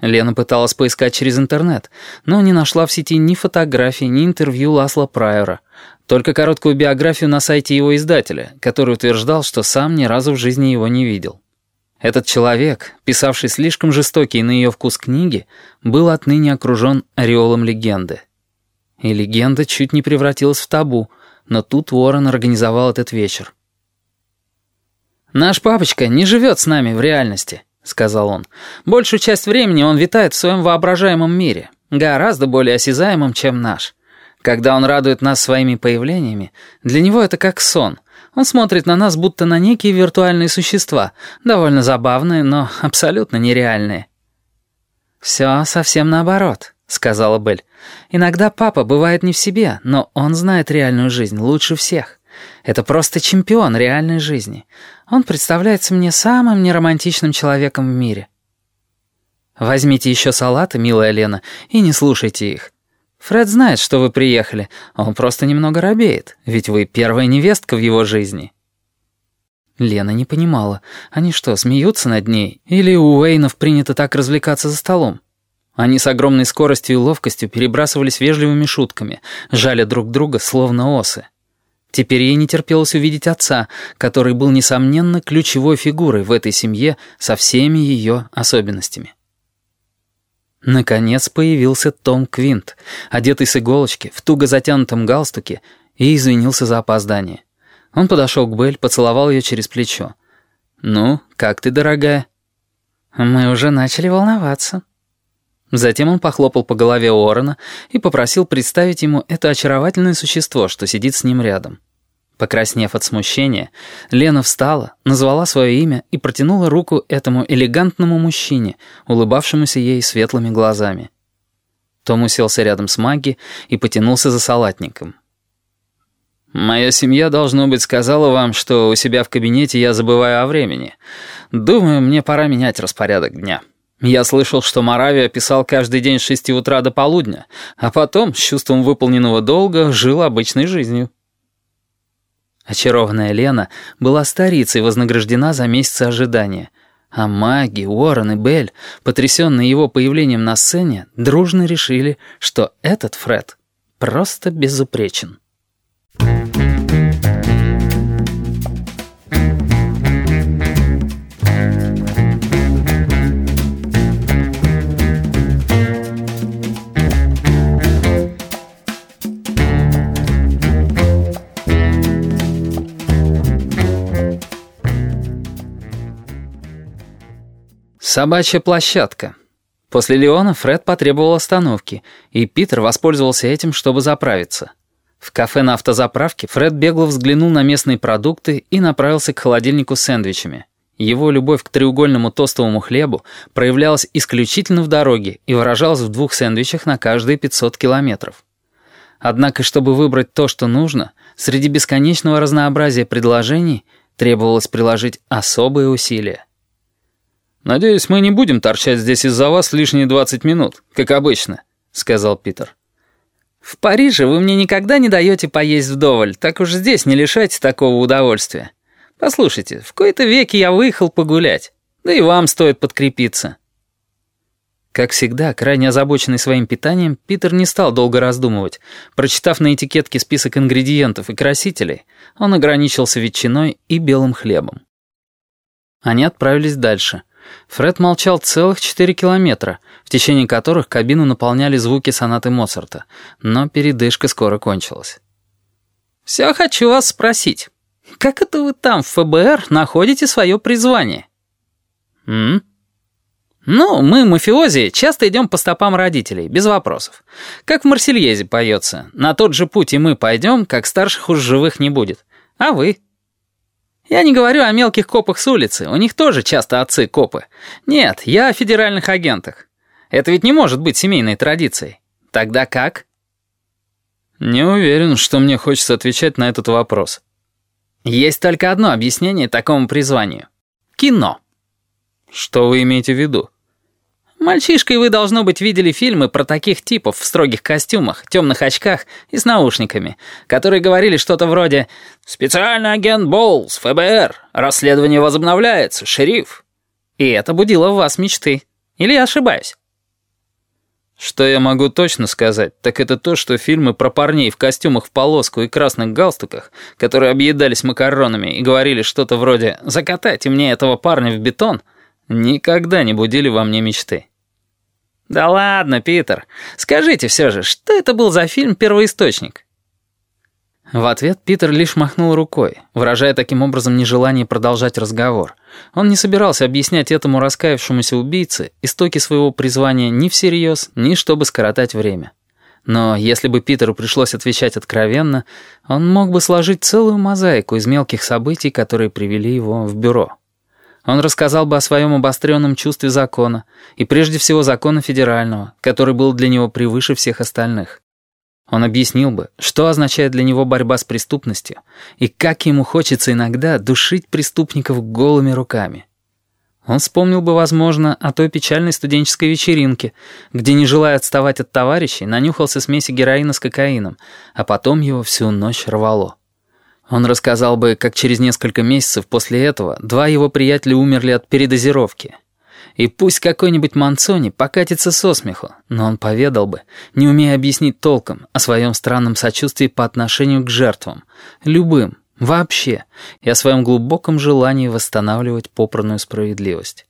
Лена пыталась поискать через интернет, но не нашла в сети ни фотографий, ни интервью Ласла Прайора, только короткую биографию на сайте его издателя, который утверждал, что сам ни разу в жизни его не видел. Этот человек, писавший слишком жестокие на ее вкус книги, был отныне окружен ореолом легенды. И легенда чуть не превратилась в табу, но тут Уоррен организовал этот вечер. «Наш папочка не живет с нами в реальности», — сказал он. «Большую часть времени он витает в своем воображаемом мире, гораздо более осязаемом, чем наш. Когда он радует нас своими появлениями, для него это как сон. Он смотрит на нас, будто на некие виртуальные существа, довольно забавные, но абсолютно нереальные». «Все совсем наоборот», — сказала Белль. «Иногда папа бывает не в себе, но он знает реальную жизнь лучше всех. Это просто чемпион реальной жизни. Он представляется мне самым неромантичным человеком в мире». «Возьмите еще салаты, милая Лена, и не слушайте их. Фред знает, что вы приехали, он просто немного робеет, ведь вы первая невестка в его жизни». Лена не понимала, они что, смеются над ней? Или у Уэйнов принято так развлекаться за столом? Они с огромной скоростью и ловкостью перебрасывались вежливыми шутками, жали друг друга, словно осы. Теперь ей не терпелось увидеть отца, который был, несомненно, ключевой фигурой в этой семье со всеми ее особенностями. Наконец появился Том Квинт, одетый с иголочки, в туго затянутом галстуке, и извинился за опоздание. Он подошел к Белль, поцеловал ее через плечо. «Ну, как ты, дорогая?» «Мы уже начали волноваться». Затем он похлопал по голове Уоррена и попросил представить ему это очаровательное существо, что сидит с ним рядом. Покраснев от смущения, Лена встала, назвала свое имя и протянула руку этому элегантному мужчине, улыбавшемуся ей светлыми глазами. Том уселся рядом с Маги и потянулся за салатником. «Моя семья, должно быть, сказала вам, что у себя в кабинете я забываю о времени. Думаю, мне пора менять распорядок дня. Я слышал, что Моравия писал каждый день с шести утра до полудня, а потом, с чувством выполненного долга, жил обычной жизнью». Очарованная Лена была старицей вознаграждена за месяцы ожидания. А маги, Уоррен и Белль, потрясенные его появлением на сцене, дружно решили, что этот Фред просто безупречен. Собачья площадка. После Леона Фред потребовал остановки, и Питер воспользовался этим, чтобы заправиться. В кафе на автозаправке Фред бегло взглянул на местные продукты и направился к холодильнику с сэндвичами. Его любовь к треугольному тостовому хлебу проявлялась исключительно в дороге и выражалась в двух сэндвичах на каждые 500 километров. Однако, чтобы выбрать то, что нужно, среди бесконечного разнообразия предложений требовалось приложить особые усилия. «Надеюсь, мы не будем торчать здесь из-за вас лишние 20 минут, как обычно», — сказал Питер. «В Париже вы мне никогда не даете поесть вдоволь, так уж здесь не лишайте такого удовольствия. Послушайте, в кои-то веке я выехал погулять, да и вам стоит подкрепиться». Как всегда, крайне озабоченный своим питанием, Питер не стал долго раздумывать. Прочитав на этикетке список ингредиентов и красителей, он ограничился ветчиной и белым хлебом. Они отправились дальше. Фред молчал целых четыре километра, в течение которых кабину наполняли звуки сонаты Моцарта, но передышка скоро кончилась. «Все хочу вас спросить, как это вы там, в ФБР, находите свое призвание?» «М?» «Ну, мы, мафиози, часто идем по стопам родителей, без вопросов. Как в Марсельезе поется, на тот же путь и мы пойдем, как старших уж живых не будет. А вы?» Я не говорю о мелких копах с улицы, у них тоже часто отцы копы. Нет, я о федеральных агентах. Это ведь не может быть семейной традицией. Тогда как? Не уверен, что мне хочется отвечать на этот вопрос. Есть только одно объяснение такому призванию. Кино. Что вы имеете в виду? Мальчишкой вы, должно быть, видели фильмы про таких типов в строгих костюмах, темных очках и с наушниками, которые говорили что-то вроде «Специальный агент Боулс, ФБР, расследование возобновляется, шериф». И это будило в вас мечты. Или я ошибаюсь? Что я могу точно сказать, так это то, что фильмы про парней в костюмах в полоску и красных галстуках, которые объедались макаронами и говорили что-то вроде «закатайте мне этого парня в бетон», никогда не будили во мне мечты. «Да ладно, Питер, скажите все же, что это был за фильм «Первоисточник»?» В ответ Питер лишь махнул рукой, выражая таким образом нежелание продолжать разговор. Он не собирался объяснять этому раскаявшемуся убийце истоки своего призвания ни всерьез, ни чтобы скоротать время. Но если бы Питеру пришлось отвечать откровенно, он мог бы сложить целую мозаику из мелких событий, которые привели его в бюро. Он рассказал бы о своем обостренном чувстве закона, и прежде всего закона федерального, который был для него превыше всех остальных. Он объяснил бы, что означает для него борьба с преступностью и как ему хочется иногда душить преступников голыми руками. Он вспомнил бы, возможно, о той печальной студенческой вечеринке, где, не желая отставать от товарищей, нанюхался смеси героина с кокаином, а потом его всю ночь рвало. Он рассказал бы, как через несколько месяцев после этого два его приятеля умерли от передозировки — и пусть какой-нибудь Манцони покатится со смеху, но он поведал бы, не умея объяснить толком, о своем странном сочувствии по отношению к жертвам, любым, вообще, и о своем глубоком желании восстанавливать попранную справедливость.